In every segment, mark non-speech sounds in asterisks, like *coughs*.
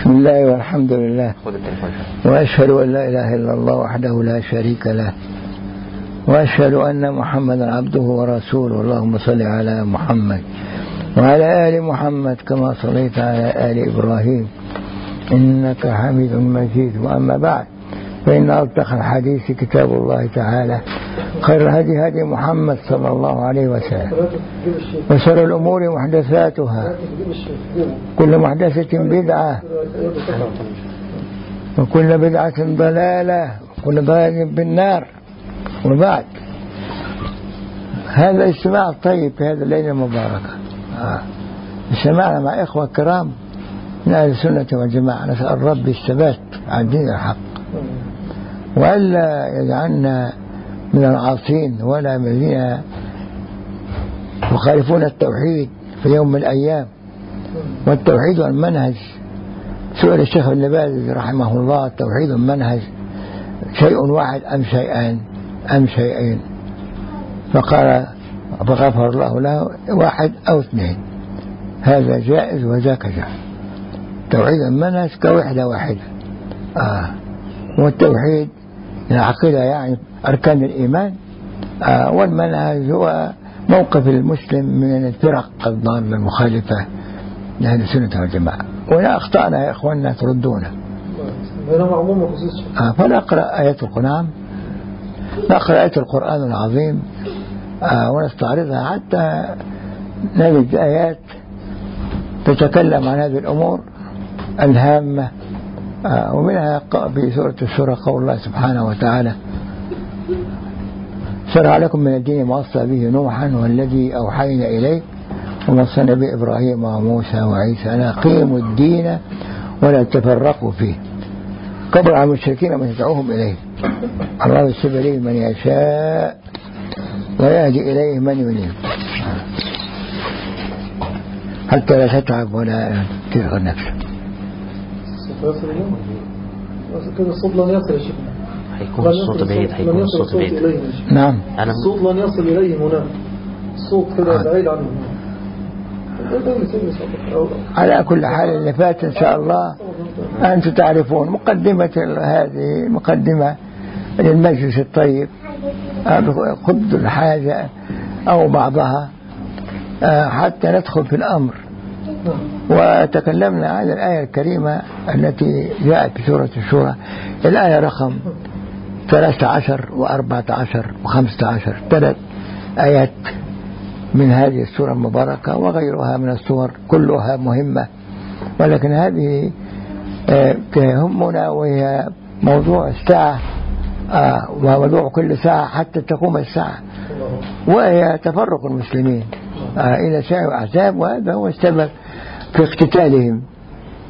بسم الله والحمد لله. وأشهد أن لا إله إلا الله وحده لا شريك له. وأشهد أن محمدا عبده ورسوله. اللهم صل على محمد وعلى آل محمد كما صليت على آل إبراهيم. إنك حميد مجيد. وأما بعد فإن أصدق الحديث كتاب الله تعالى خير الهدي هدي محمد صلى الله عليه وسلم وشر الأمور محدثاتها كل محدثة بدعة وكل بدعة ضلالة وكل ضلالة بالنار وبعد. هذا الاجتماع الطيب في هذه الليلة المباركة. آه. اجتمعنا مع إخوة كرام من أهل السنة والجماعة. نسأل الرب الثبات على الدين الحق. وألا يجعلنا من العاصين ولا من الذين يخالفون التوحيد في يوم من الأيام. والتوحيد والمنهج. سئل الشيخ ابن باز رحمه الله التوحيد والمنهج شيء واحد أم شيئان؟ أم شيئين. فقال فغفر الله له واحد أو اثنين. هذا جائز وذاك جائز. توحيد المنهج كوحدة واحدة. آه. والتوحيد العقيدة يعني أركان الإيمان آه والمنهج هو موقف المسلم من الفرق الضالة المخالفة لأهل السنة والجماعة. وإن أخطأنا يا إخواننا تردونا. آه فنقرأ آية القرآن. نقرأ آية القرآن العظيم آه ونستعرضها حتى نجد آيات تتكلم عن هذه الأمور الهامة ومنها في سورة السورة قول الله سبحانه وتعالى شرع لكم من الدين ما وصى به نوحا والذي أوحينا إليك ووصينا به إبراهيم وموسى وعيسى أن أقيموا الدين ولا تفرقوا فيه كبر على المشركين من يدعوهم إليه الله يسب إليه من يشاء ويهدي إليه من ينيب حتى لا تتعب ولا تلغى نفسك. يصل اليوم كده الصوت لن يصل يا شيخ هيكون الصوت بعيد هيكون الصوت بعيد. نعم. أنا الصوت لن يصل إليه هناك الصوت كده آه. بعيد عنه على كل حال اللي فات إن شاء الله أنتم تعرفون مقدمة هذه مقدمة للمجلس الطيب. خذ الحاجة أو بعضها. آه، حتى ندخل في الأمر. وتكلمنا عن الآية الكريمة التي جاءت في سورة الشورى. الآية رقم 13 و14 و15 ثلاث آيات من هذه السورة المباركة وغيرها من السور كلها مهمة. ولكن هذه آه، تهمنا وهي موضوع الساعة آه، وموضوع كل ساعة حتى تقوم الساعة. وهي تفرق المسلمين آه، إلى شيء وأحزاب وهذا هو السبب في اقتتالهم.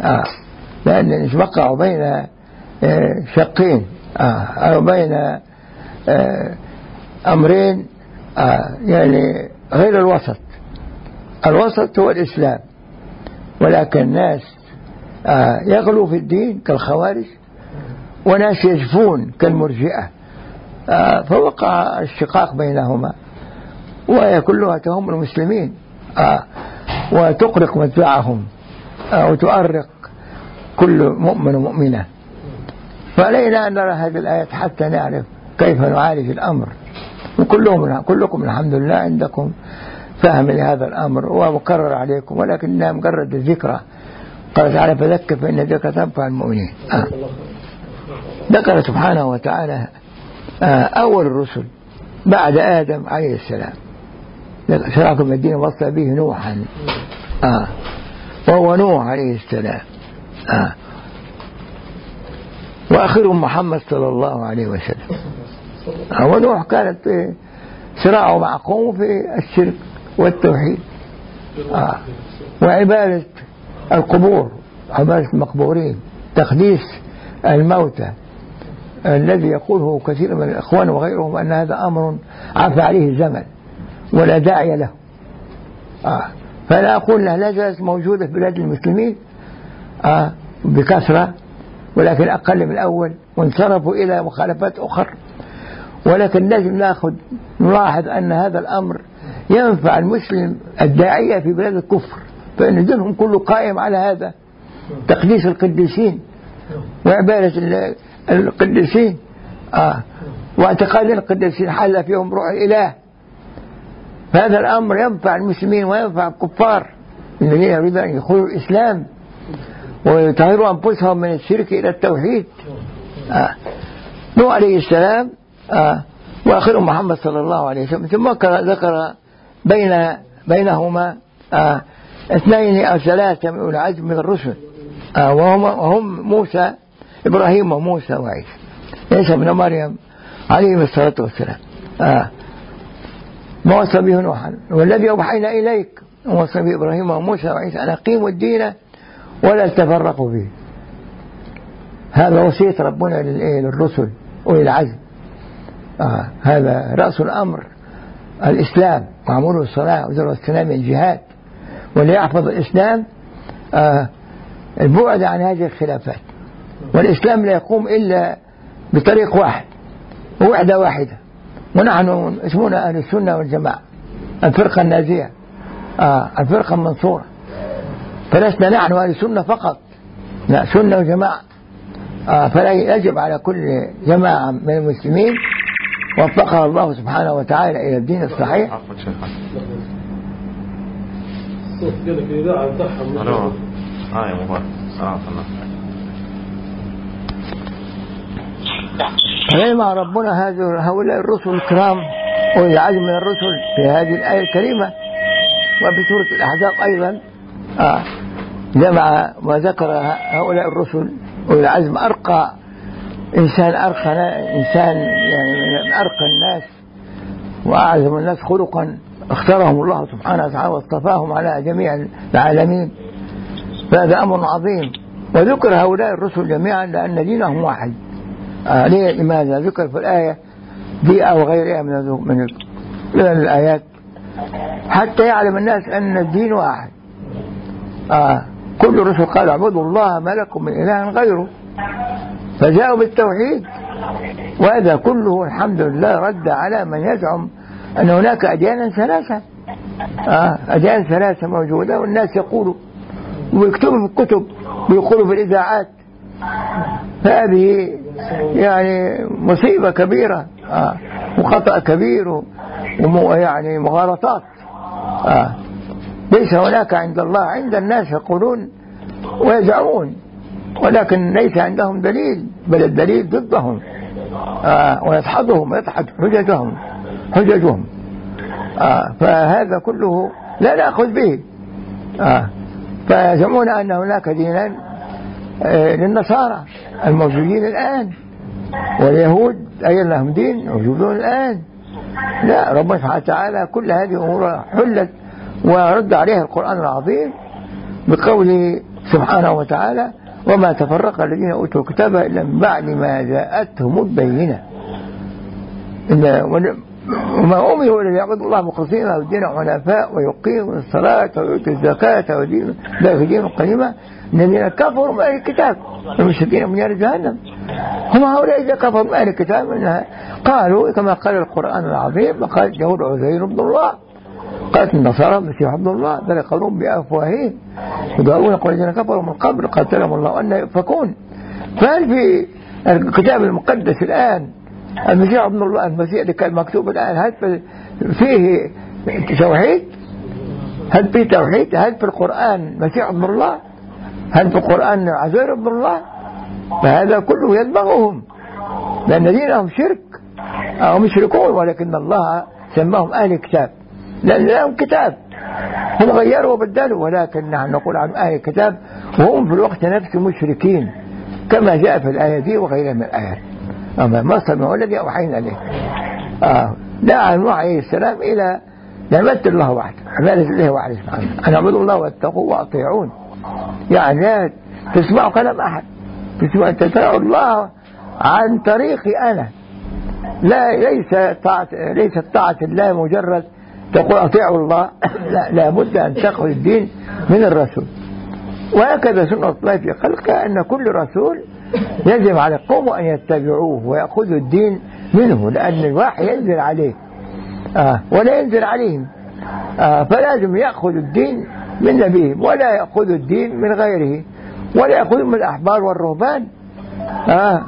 آه، لأن وقعوا بين آه، شقين. آه، أو بين آه، أمرين آه، يعني غير الوسط. الوسط هو الإسلام. ولكن الناس آه، يغلو في الدين كالخوارج وناس يجفون كالمرجئة. آه، فوقع الشقاق بينهما وهي كلها تهم المسلمين. آه، وتقرق متبعهم آه، وتؤرق كل مؤمن ومؤمنة. فعلينا أن نرى هذه الآيات حتى نعرف كيف نعالج الأمر. وكلهم كلكم الحمد لله عندكم فهم لهذا الأمر ومكرر عليكم ولكنها مجرد الذكرى قال تعالى فذكر فإن ذكر تنفع المؤمنين. آه. ذكر سبحانه وتعالى آه أول الرسل بعد آدم عليه السلام. شرعكم الدين وصى به نوحا آه. وهو نوح عليه السلام آه. وآخرهم محمد صلى الله عليه وسلم آه. ونوح كانت صراعه مع قومه في الشرك والتوحيد آه. وعبادة القبور عبادة المقبورين تقديس الموتى الذي يقوله كثير من الإخوان وغيرهم أن هذا أمر عفى عليه الزمن ولا داعي له آه. فلا أقول له لا زالت موجودة في بلاد المسلمين آه. بكثرة ولكن أقل من الأول وانصرفوا إلى مخالفات أخرى ولكن لازم نأخذ نلاحظ أن هذا الأمر ينفع المسلم الداعية في بلاد الكفر فإن دينهم كله قائم على هذا تقديس القديسين وعبادة القديسين آه واعتقاد القديسين حل فيهم روح الإله هذا الأمر ينفع المسلمين وينفع الكفار الذين يريدون أن يدخلوا الإسلام ويطهروا أنفسهم من الشرك إلى التوحيد آه. نوح عليه السلام آه. وآخر محمد صلى الله عليه وسلم ثم ذكر بين بينهما آه. اثنين أو ثلاثة من العزم من الرسل آه. وهم, وهم موسى إبراهيم وموسى وعيسى عيسى بن مريم عليهم الصلاة والسلام آه. ما وصى به نوحا والذي أوحينا إليك وصى به إبراهيم وموسى وعيسى أن أقيموا الدين ولا تفرقوا فيه هذا وصية ربنا للرسل وللعزم آه هذا رأس الأمر الإسلام معمول الصلاة وزر السلام الجهاد. وليحفظ الإسلام آه البعد عن هذه الخلافات. والإسلام لا يقوم إلا بطريق واحد ووحدة واحدة. ونحن اسمنا أهل السنة والجماعة. الفرقة النازية. آه الفرقة المنصورة. فلسنا نحن أهل السنة فقط. لا سنة وجماعة. آه فلا يجب على كل جماعة من المسلمين وفقها الله سبحانه وتعالى إلى الدين الصحيح. بتاعها ألو فيجمع ربنا هؤلاء الرسل الكرام والعزم من الرسل في هذه الآية الكريمة وفي سورة الأحزاب أيضا؟ آه. جمع وذكر هؤلاء الرسل والعزم أرقى إنسان أرقى إنسان يعني من أرقى الناس وأعظم الناس خلقا. اختارهم الله سبحانه وتعالى واصطفاهم على جميع العالمين. فهذا أمر عظيم. وذكر هؤلاء الرسل جميعا لأن دينهم واحد. آه لماذا؟ ذكر في الآية دي أو غيرها من من من الآيات. حتى يعلم الناس أن الدين واحد. آه كل الرسل قال اعبدوا الله ما لكم من إله غيره. فجاءوا بالتوحيد. وهذا كله الحمد لله رد على من يزعم أن هناك أديانا ثلاثة. آه أديان ثلاثة موجودة والناس يقولوا ويكتبوا في الكتب ويقولوا في الإذاعات. هذه يعني مصيبة كبيرة آه وخطأ كبير ويعني مغالطات آه. ليس هناك عند الله عند الناس يقولون ويزعمون ولكن ليس عندهم دليل بل الدليل ضدهم آه ويدحضهم ويدحض حججهم حججهم فهذا كله لا نأخذ به فيزعمون أن هناك دينا آه للنصارى الموجودين الآن. واليهود أي لهم دين موجودون الآن. لا ربنا سبحانه وتعالى كل هذه الأمور حلت ورد عليها القرآن العظيم بقوله سبحانه وتعالى وما تفرق الذين أوتوا الكتاب إلا من بعد ما جاءتهم البينة. وما أمروا إلا ليعبدوا الله مخلصين له الدين حنفاء ويقيموا الصلاة ويؤتوا الزكاة ودين ذلك دين قيمة الذين كفروا من أهل الكتاب. المشركين من نار جهنم. هم هؤلاء إذا كفروا من أهل الكتاب قالوا كما قال القرآن العظيم وقال يهود عزير بن الله قالت النصارى المسيح عبد الله بل يقولون بأفواههم. يدعون قول الذين كفروا من قبل قاتلهم الله أن يؤفكون. فهل في الكتاب المقدس الآن المسيح ابن الله المسيح اللي كان مكتوب الآن هل فيه توحيد؟ هل في توحيد؟ هل في القرآن مسيح ابن الله هل في القرآن عزير ابن الله؟ فهذا كله يدمغهم لأن دينهم شرك أو مشركون ولكن الله سماهم أهل الكتاب. لأن لهم كتاب. هم غيروا وبدلوا ولكن نحن نقول عن أهل الكتاب وهم في الوقت نفسه مشركين كما جاء في الآية دي وغيرها من الآيات أما ما سمعوا الذي أوحينا إليه. آه دعا نوح عليه السلام إلى نعمة الله وحده عبادة الله وحده سبحانه أن اعبدوا الله واتقوا وأطيعون. يعني لا تسمعوا كلام أحد؟ تسمع تطيعوا الله عن طريقي أنا. لا ليس طاعة ليست طاعة الله مجرد تقول أطيعوا الله. *coughs* لا لابد أن تأخذ الدين من الرسول. وهكذا سنة الله في خلقه أن كل رسول يجب على القوم أن يتبعوه ويأخذوا الدين منه لأن الوحي ينزل عليه. آه ولا ينزل عليهم. آه فلازم يأخذ الدين من نبيهم ولا يأخذ الدين من غيره ولا يأخذهم الأحبار والرهبان. آه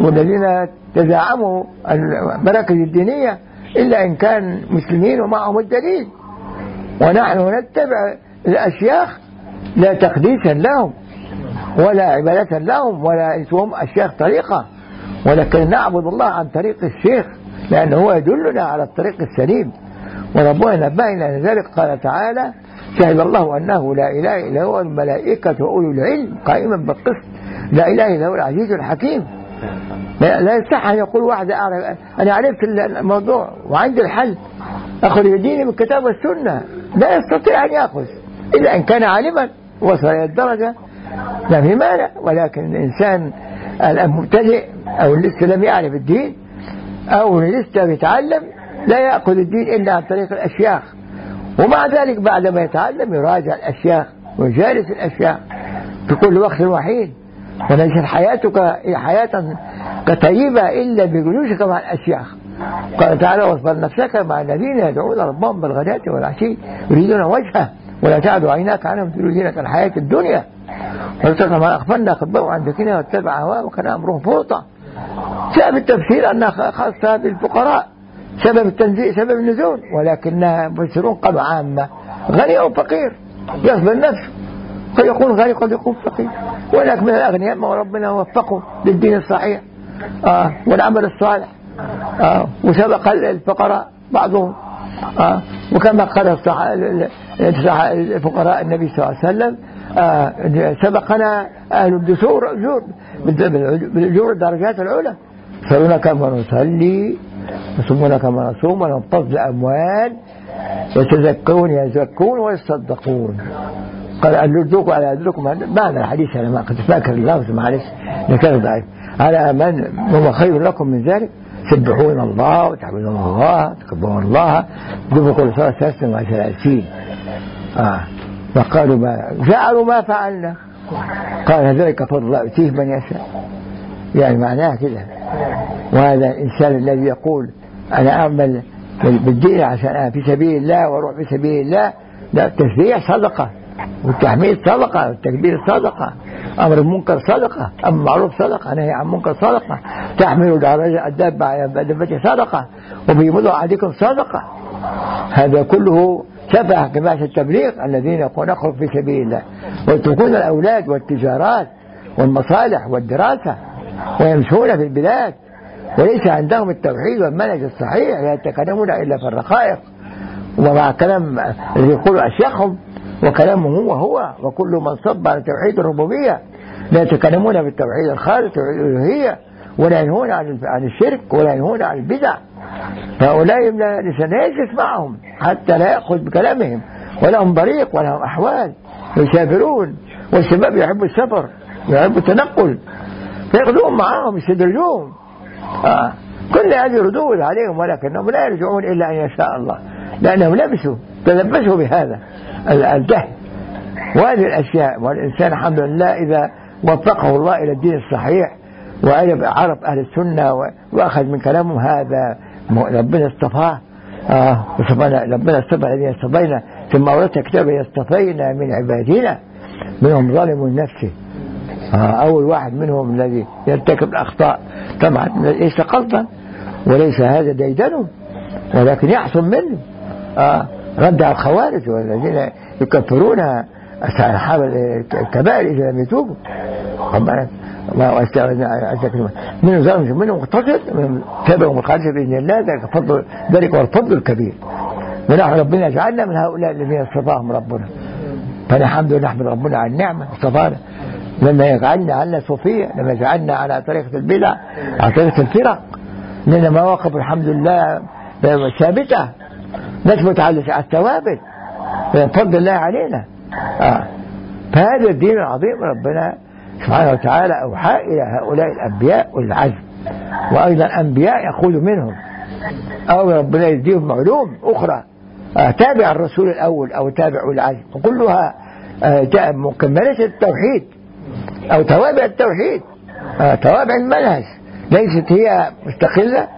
والذين تزعموا المراكز الدينية إلا إن كان مسلمين ومعهم الدليل. ونحن نتبع الأشياخ لا تقديسا لهم ولا عبادة لهم ولا اسمهم الشيخ طريقة. ولكن نعبد الله عن طريق الشيخ لأنه هو يدلنا على الطريق السليم. وربنا نبهنا لذلك قال تعالى شهد الله أنه لا إله إلا هو الملائكة وأولو العلم قائما بالقسط. لا إله إلا هو العزيز الحكيم. لا يصح أن يقول واحد أعرف أنا عرفت الموضوع وعندي الحل. أخذ ديني من الكتاب والسنة لا يستطيع أن يأخذ. إلا إن كان عالما وصل إلى الدرجة. لا في مانع ولكن الإنسان المبتدئ أو لسه لم يعرف الدين أو لسه بيتعلم لا يأخذ الدين إلا عن طريق الأشياخ. ومع ذلك بعد ما يتعلم يراجع الأشياخ ويجالس الأشياخ في كل وقت وحين. وليست حياتك حياة طيبة إلا بجلوسك مع الأشياخ قال تعالى واصبر نفسك مع الذين يدعون ربهم بالغداة والعشي يريدون وجهه ولا تعد عيناك عنهم تريدون الحياة الدنيا. وارتقى ما أغفلنا قبله عن ذكرنا واتبع هواه وكان أمره فرطا سبب التفسير أنها خاصة بالفقراء. سبب التنزيل سبب النزول ولكنها مفسرون قالوا عامة. غني أو فقير؟ يصبر نفسه قد يكون غني قد يكون فقير. ولكن من الأغنياء ما ربنا وفقه للدين الصحيح. آه والعمل الصالح. آه وسبق الفقراء بعضهم. آه وكما قال الفقراء النبي صلى الله عليه وسلم آه سبقنا أهل الدثور بالأجور الدرجات العلى. يصلون كما نصلي يصومون كما نصوم ولهم فضل أموال يتزكون يزكون ويصدقون. قال أدلكم على أدلكم معنى الحديث أنا ما كنت فاكر اللفظ معلش. لكان ضعيف. على من هو خير لكم من ذلك. تسبحون الله وتعبدون الله تكبرون الله. تقولوا كل صلاة ثلاثة وثلاثين آه. فقالوا ما فعلوا ما فعلنا. قال ذلك فضل الله يؤتيه من يشاء. يعني معناه كده. وهذا الإنسان الذي يقول أنا أعمل بالدين عشان في سبيل الله وأروح في سبيل الله. لا التشريع صدقة والتحميد صدقة والتكبير صدقة أمر المنكر صدقة أمر معروف صدقة نهي عن منكر صدقة تحمل درجة الدابة على دابته صدقة وبيمضوا عليكم صدقة. هذا كله شبه جماعة التبليغ الذين يقولون نخرج في سبيل الله ويتركون الأولاد والتجارات والمصالح والدراسة. ويمشون في البلاد. وليس عندهم التوحيد والمنهج الصحيح لا يتكلمون إلا في الرقائق. ومع كلام اللي يقولوا أشياخهم وكلامه هو هو وكل من صب على توحيد الربوبية. لا يتكلمون بالتوحيد الخالص توحيد الألوهية ولا ينهون عن عن الشرك ولا ينهون عن البدع. فهؤلاء لا يجلس معهم حتى لا يأخذ بكلامهم. ولهم طريق ولهم أحوال يسافرون. والشباب يحب السفر يحب التنقل. فيأخذوهم معهم يستدرجوهم آه. كل هذه ردود عليهم ولكنهم لا يرجعون إلا أن يشاء الله لأنهم لبسوا تلبسوا بهذا الجهل. وهذه الأشياء والإنسان الحمد لله إذا وفقه الله إلى الدين الصحيح وعرف أهل السنة وأخذ من كلامهم هذا ربنا اصطفاه. آه. ربنا اصطفى الذين اصطفينا ثم أورثنا كتابه اصطفينا من عبادنا منهم ظالم لنفسه. آه أول واحد منهم الذي يرتكب الأخطاء طبعا ليس قصدا وليس هذا ديدنه ولكن يحصل منه. آه رد على الخوارج والذين يكفرون أصحاب الكبائر إذا لم يتوبوا. منهم ظالم منهم مقتصد منهم تابع ومخالفة بإذن الله ذلك فضل ذلك هو الفضل الكبير. ونحن ربنا جعلنا من هؤلاء الذين اصطفاهم ربنا. فنحمد نحمد ربنا على النعمة اصطفانا لما يجعلنا على صوفية لما يجعلنا على طريقة البدع على طريقة الفرق. لنا مواقف الحمد لله ثابتة نثبت على الثوابت. بفضل الله علينا. آه. فهذا الدين العظيم ربنا سبحانه وتعالى أوحى إلى هؤلاء الأنبياء والعزم. وأيضا أنبياء يأخذ منهم أو ربنا يديهم معلوم أخرى. آه تابع الرسول الأول أو تابع العزم. وكلها آه مكملة التوحيد. أو توابع التوحيد. آه توابع المنهج. ليست هي مستقلة.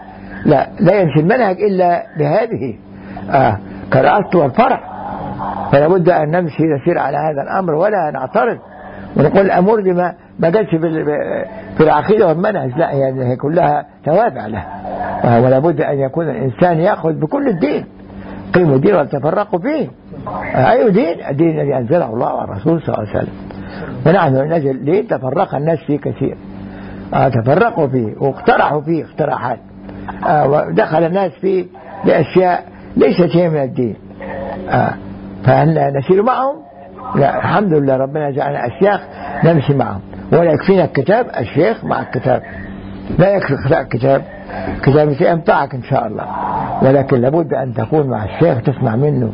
لا لا يمشي المنهج إلا بهذه. آه كالأصل والفرع فلا بد أن نمشي نسير على هذا الأمر ولا نعترض ونقول الأمور دي ما ما جاتش في ال- في العقيدة والمنهج. لا يعني هي كلها توابع له. ولا بد أن يكون الإنسان يأخذ بكل الدين. قيموا الدين ولا تفرقوا فيه أي دين؟ الدين الذي أنزله الله والرسول صلى الله عليه وسلم. ونحن نجل دين تفرق الناس فيه كثير. آه تفرقوا فيه واقترحوا فيه اقتراحات. آه ودخل الناس فيه بأشياء ليست شيء من الدين. آه فهل نسير معهم؟ لا الحمد لله ربنا جعلنا أشياخ نمشي معهم. ولا يكفينا الكتاب؟ الشيخ مع الكتاب. لا يكفي قراءة الكتاب. كتاب سينفعك إن شاء الله. ولكن لابد أن تكون مع الشيخ تسمع منه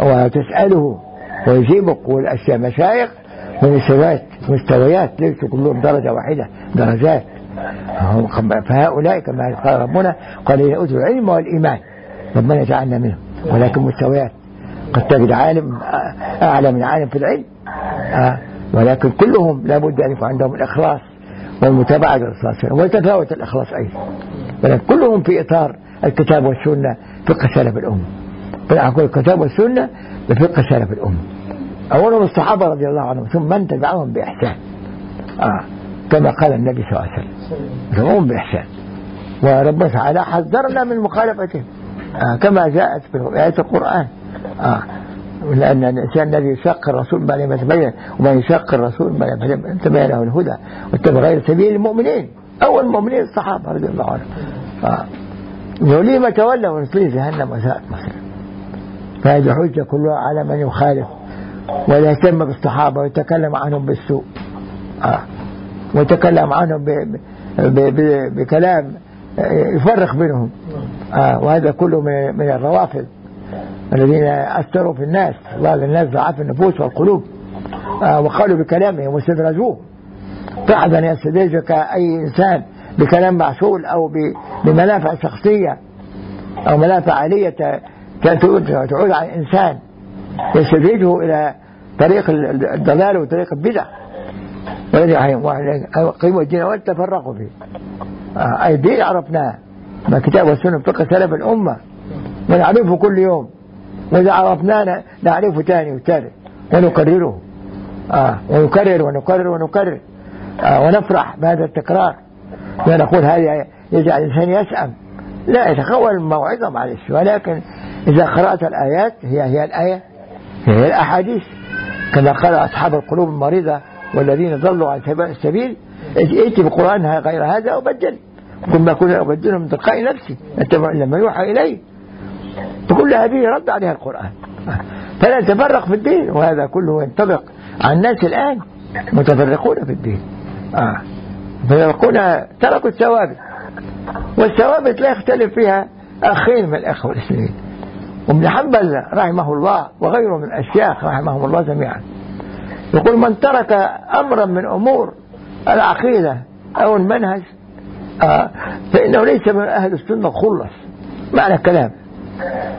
وتسأله ويجيبك والأشياء مشايخ ومستويات مستويات ليسوا كلهم درجة واحدة درجات. فهؤلاء كما قال ربنا قال إن أوتوا العلم والإيمان ربنا جعلنا منهم. ولكن مستويات. قد تجد عالم أعلى من عالم في العلم. آه، ولكن كلهم لابد أن يكون عندهم الإخلاص والمتابعة للرسول ويتفاوت الإخلاص أيضا. ولكن كلهم في إطار الكتاب والسنة فقه سلف الأمة. فنقول الكتاب والسنة بفقه سلف الأمة. أولهم الصحابة رضي الله عنهم ثم من تبعهم بإحسان آه. كما قال النبي صلى الله عليه وسلم تبعهم بإحسان وربنا تعالى حذرنا من مخالفتهم آه. كما جاءت في آيات القرآن آه. لأن الإنسان الذي يشاق الرسول بعد ما تبين ومن يشاق الرسول بعد ما تبين له الهدى واتبع غير سبيل المؤمنين أول المؤمنين الصحابة رضي الله عنهم آه. ولما تولوا ونصلي جهنم وساءت مصير فهذه حجة كلها على من يخالف ولا بالصحابة ويتكلم عنهم بالسوء آه. ويتكلم عنهم ب... ب... ب... بكلام يفرق بينهم آه. وهذا كله من, من الروافض الذين أثروا في الناس الله للناس ضعاف النفوس والقلوب آه. وقالوا بكلامهم واستدرجوه بعد أن يستدرجك أي إنسان بكلام معسول أو. بمنافع شخصية أو منافع عالية. تعود على الإنسان يستدرجه إلى طريق الضلال وطريق البدع. قيموا الدين ولا تفرقوا فيه. آه أي دين عرفناه. ما كتاب والسنة فقه سلف الأمة. ونعرفه كل يوم. وإذا عرفناه نعرفه ثاني وثالث. ونكرره. آه ونكرر ونكرر ونكرر. آه ونفرح بهذا التكرار. ونقول هذا يجعل الإنسان يسأم. لا يتخول الموعظة معلش ولكن إذا قرأت الآيات هي هي الآية هي, الأحاديث كما قال أصحاب القلوب المريضة والذين ضلوا عن السبيل ائتي بقرآن غير هذا وبدل كل ما كنا أبدله من تلقاء نفسي أتبع لما يوحى إليه فكل هذه رد عليها القرآن. فلا نتفرق في الدين وهذا كله ينطبق على الناس الآن متفرقون في الدين. آه. فيقول تركوا الثوابت والثوابت لا يختلف فيها أخين من الأخوة الإسلاميين. وابن حنبل رحمه الله وغيره من الأشياخ رحمهم الله جميعا. يقول من ترك أمرا من أمور العقيدة أو المنهج آه فإنه ليس من أهل السنة خلص. معنى الكلام.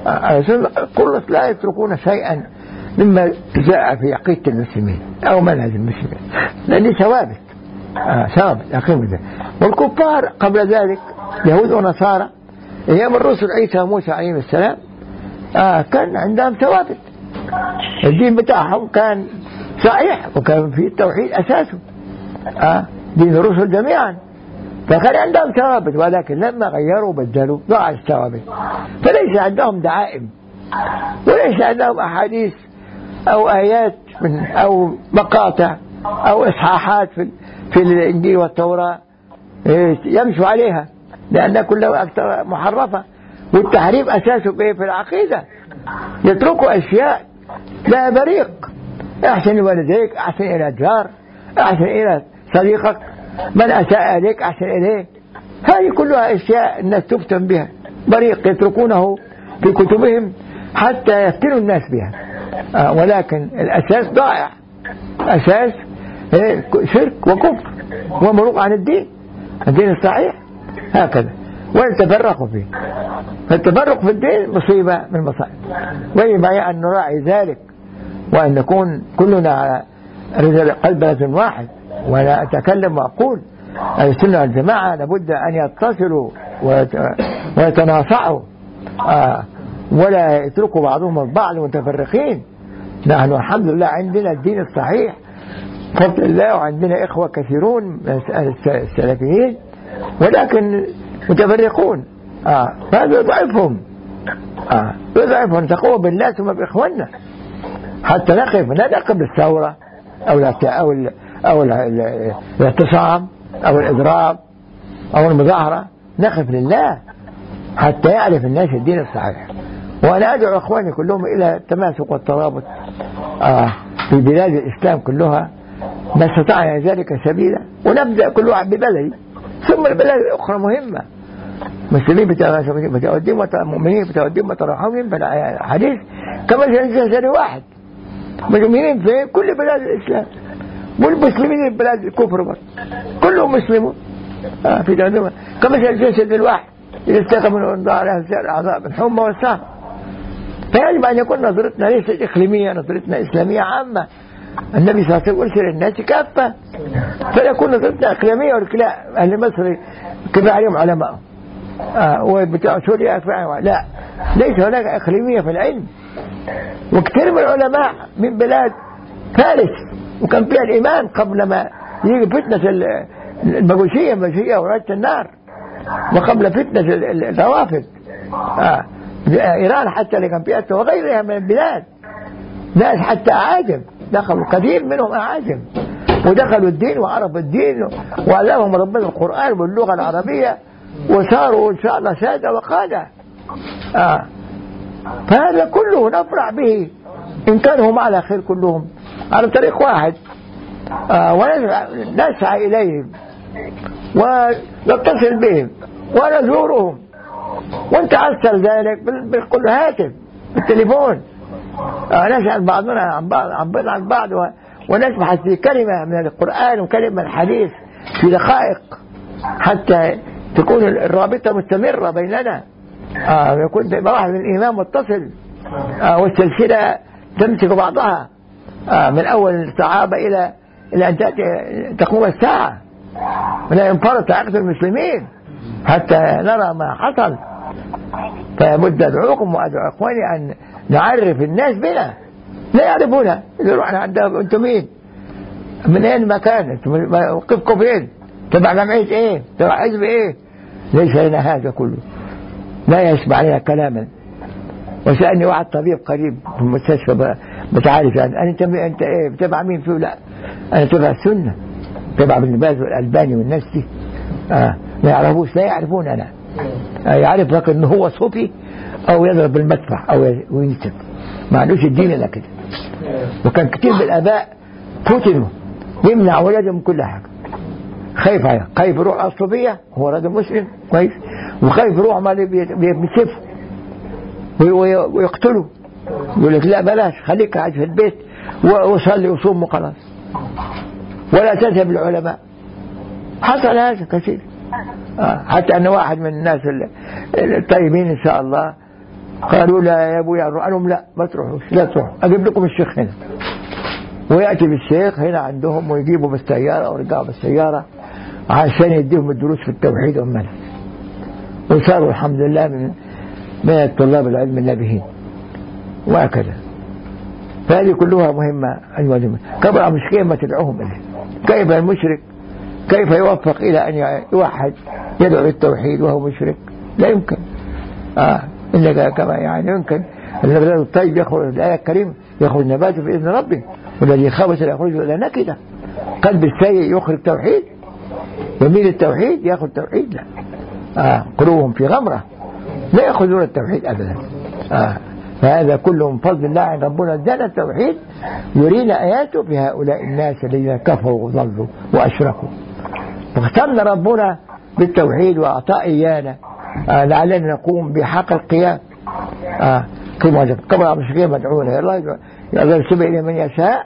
أهل السنة خلص لا يتركون شيئا مما جاء في عقيدة المسلمين أو منهج المسلمين. لأنه ثوابت آه ثابت عقيدة والكفار قبل ذلك يهود ونصارى أيام الرسل عيسى وموسى عليهم السلام آه كان عندهم ثوابت الدين بتاعهم كان صحيح وكان في التوحيد أساسه. آه دين الرسل جميعا. فكان عندهم ثوابت ولكن لما غيروا وبدلوا ضاع الثوابت فليس عندهم دعائم وليس عندهم أحاديث أو آيات من أو مقاطع أو إصحاحات في, في الإنجيل والتوراة. يمشوا عليها لأن كلها أكثر محرفة. والتحريف أساسه في في العقيدة. يتركوا أشياء. لا بريق. أحسن والديك أحسن إلى الجار أحسن إلى صديقك. من أساء إليك أحسن إليه. هذه كلها أشياء الناس تفتن بها. بريق يتركونه في كتبهم حتى يفتنوا الناس بها. آه ولكن الأساس ضائع. أساس شرك وكفر ومروق عن الدين. الدين الصحيح. هكذا. ويتفرقوا فيه. فالتفرق في الدين مصيبة من المصائب ويجب أن نراعي ذلك وأن نكون كلنا على قلب رجل واحد وأنا أتكلم وأقول السنة والجماعة لابد أن يتصلوا ويتناصعوا آه ولا يتركوا بعضهم البعض متفرقين. نحن الحمد لله عندنا الدين الصحيح. بفضل الله وعندنا إخوة كثيرون السلفيين. ولكن متفرقون. آه. هذا يضعفهم آه. يضعفهم تقوى بالله ثم بإخواننا. حتى نقف لا نقف بالثورة أو أو أو الاعتصام أو الإضراب أو المظاهرة. نقف لله. حتى يعرف الناس الدين الصحيح. وأنا أدعو إخواني كلهم إلى التماسك والترابط آه في بلاد الإسلام كلها. ما استطعنا ذلك سبيلا. ونبدأ كل واحد ببلد ثم البلاد الأخرى مهمة. مسلمين بتوديهم مؤمنين بتوديهم وترحمهم حديث. كما سنة واحد. مؤمنين في كل بلاد الإسلام. والمسلمين في بلاد الكفر بس كلهم مسلمون. آه في دولة كما الجسد الواحد. إذا استيقظ من على الأعضاء الحمى والسهر فيجب أن يكون نظرتنا ليست إقليمية نظرتنا إسلامية عامة. النبي صلى الله عليه وسلم أرسل الناس كافة. فيكون نظرتنا إقليمية والكلاء أهل مصر كفى عليهم علماء. آه وبتاع سوريا لا. ليس هناك إقليمية في العلم. وكثير من العلماء من بلاد فارس وكان فيها الإيمان قبل ما يجي فتنة المجوسية المجوسية ورادة النار وقبل فتنة الروافد. آه. إيران حتى اللي كان فيها وغيرها من البلاد. ناس حتى أعاجم. دخلوا كثير منهم أعاجم. ودخلوا الدين وعرفوا الدين وعلمهم ربنا القرآن واللغة العربية. وصاروا إن شاء الله سادة وقادة. آه. فهذا كله نفرح به. إن كانوا هم على خير كلهم. على طريق واحد. آه. ونسعى إليهم. ونتصل بهم. ونزورهم. وانت عسل ذلك بالكل هاتف. بالتليفون. آه. نسأل بعضنا عن بعض عن بعض, عن بعض ونبحث في كلمة من القرآن وكلمة من الحديث في دقائق. حتى تكون الرابطة مستمرة بيننا. آه يكون واحد الإمام متصل. آه والسلسلة تمسك بعضها. آه من أول الصحابة إلى إلى أن تأتي تقوم الساعة. ولا ينفرط عقد المسلمين حتى نرى ما حصل. فلابد أدعوكم وأدعو إخواني أن نعرف الناس بنا. لا يعرفونا. رحنا عندهم أنتم مين؟ من أين مكان أنتم موقفكم فين؟ تبع جمعية إيه؟ تبع حزب إيه؟ ليس لنا هذا كله. لا يسمع لنا كلاما. وسألني واحد طبيب قريب في المستشفى بتعرف يعني أنت أنت إيه بتبع مين فيه؟ لا. أنا تبع السنة تبع ابن باز والألباني والناس دي. آه ما يعرفوش لا يعرفون أنا. آه يعرف لك إن هو صوفي أو يضرب بالمدفع أو وينسب. ما عندوش الدين إلا كده. وكان كتير من الآباء فتنوا يمنع ولادهم من كل حاجة. خايف عليه خايف يروح الصوفية؟ هو راجل مسلم كويس. وخايف يروح ما بيسفه ويقتله. يقول لك لا بلاش خليك قاعد في البيت وصلي وصوم وخلاص. ولا تذهب العلماء حصل هذا كثير. آه. حتى أن واحد من الناس الطيبين إن شاء الله. قالوا لا يا أبويا قال لهم لا ما تروحوش لا تروحوا. أجيب لكم الشيخ هنا. ويأتي بالشيخ هنا عندهم ويجيبوا بالسيارة ويرجعوا بالسيارة عشان يديهم الدروس في التوحيد والمنهج. وصاروا الحمد لله من من الطلاب العلم النابهين وهكذا. فهذه كلها مهمة أيها كبر مشكلة ما تدعوهم إليه كيف المشرك؟ كيف يوفق إلى أن يوحد يدعو للتوحيد وهو مشرك؟ لا يمكن. آه. إنك كما يعني يمكن. النبات الطيب يخرج الآية الكريمة يخرج نباته بإذن ربه. والذي خبث لا يخرج إلى نكدة. قلب السيء يخرج توحيد. يميل التوحيد يأخذ توحيد. لا. آه قلوبهم في غمرة. لا يأخذون التوحيد أبدا. آه فهذا كله من فضل الله عن ربنا. ادانا التوحيد يرينا آياته في هؤلاء الناس الذين كفروا وضلوا وأشركوا. فاختمنا ربنا بالتوحيد وأعطاء إيانا. آه لعلنا نقوم بحق القيام. آه كما كما مش مدعونا. يرسل إلى من يشاء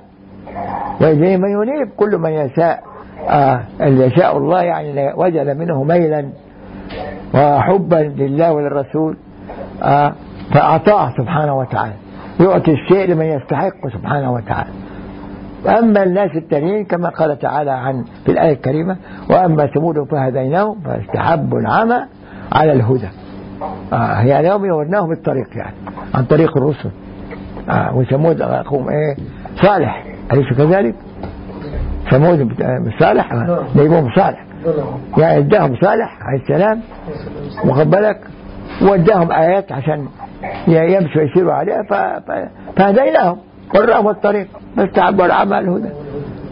وإليه من ينيب كل من يشاء. آه اللي يشاء الله يعني وجد منه ميلا وحبا لله وللرسول. آه فأعطاه سبحانه وتعالى. يعطي الشيء لمن يستحق سبحانه وتعالى. أما الناس التانيين كما قال تعالى عن في الآية الكريمة وأما ثمود فهديناهم فاستحبوا العمى على الهدى. آه يعني يوم يورناهم الطريق يعني عن طريق الرسل. آه وثمود أخوهم إيه؟ صالح. أليس كذلك؟ ثمود بت- صالح؟ نيبهم صالح. لا يعني اداهم صالح عليه السلام واخد بالك واداهم آيات عشان يمشوا يسيروا عليها فهديناهم. وراهم الطريق فاستحبوا العمى على الهدى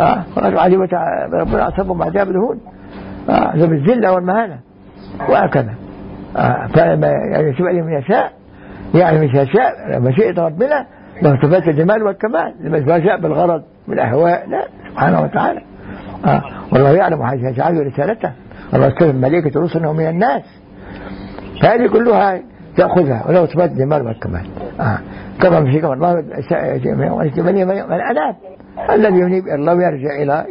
آه عليه ربنا عصبهم عذاب الهون. آه عذاب الذلة والمهانة. وهكذا. آه فلما يعني شوف من يشاء يعني مش يشاء مشيئة ربنا له صفات الجمال والكمال. مش يشاء بالغرض بالأهواء لا سبحانه وتعالى. آه والله يعلم حيث يجعل رسالته. الله استلم ملائكة رسله من الناس. فهذه كلها تأخذها ولو صفات الجمال والكمال. آه. كما في كما الله من من أناب الذي ينيب الله ويرجع إلى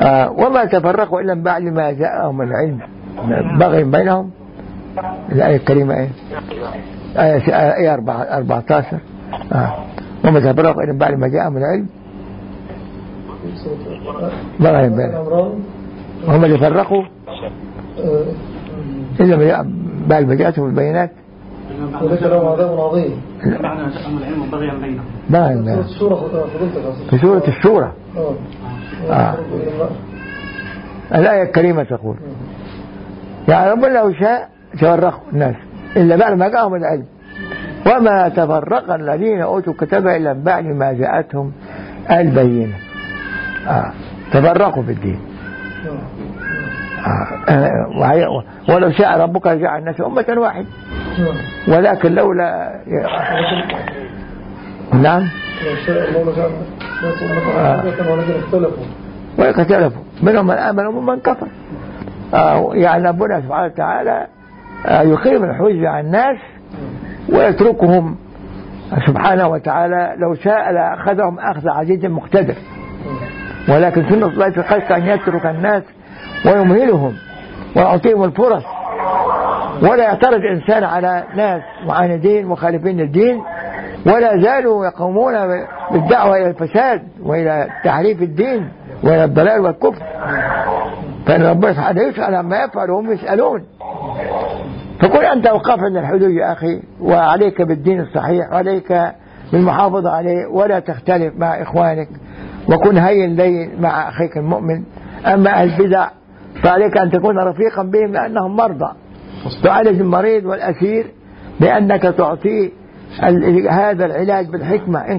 آه. وما تفرقوا إلا بعد ما جاءهم العلم. بغي بينهم. الآية الكريمة إيه؟ آية 14 وما تفرقوا إلا بعد ما جاءهم العلم. بغي بينهم عمران هم اللي فرقوا. إلا ما جاء- بعد ما جاءتهم البينات ولك لهم عذاب عظيم بغيا بينهم. في سورة الشورى. آه. الآية الكريمة تقول. يعني ربنا لو شاء تفرقوا الناس. إلا بعد ما جاءهم العلم. وما تفرق الذين أوتوا الكتاب إلا من بعد ما جاءتهم البينة آه. تفرقوا في الدين آه. آه. ولو شاء ربك لجعل الناس أمة واحدة. ولكن لولا نعم آه. ولكن اختلفوا منهم من آمن ومن من كفر آه يعني ربنا سبحانه وتعالى آه يقيم الحجة على الناس ويتركهم. سبحانه وتعالى لو شاء لأخذهم أخذ عزيز مقتدر. ولكن سنة الله في الخلق أن يترك الناس ويمهلهم ويعطيهم الفرص. ولا يعترض إنسان على ناس معاندين مخالفين للدين. ولا زالوا يقومون بالدعوة إلى الفساد وإلى تحريف الدين وإلى الضلال والكفر. فإن ربنا سبحانه يسأل عما يفعل وهم يسألون. فكن أنت وقف عند الحدود يا أخي وعليك بالدين الصحيح وعليك بالمحافظة عليه ولا تختلف مع إخوانك وكن هين لين مع أخيك المؤمن. أما البدع فعليك أن تكون رفيقا بهم لأنهم مرضى. تعالج المريض والأسير بأنك تعطيه هذا العلاج بالحكمة. إن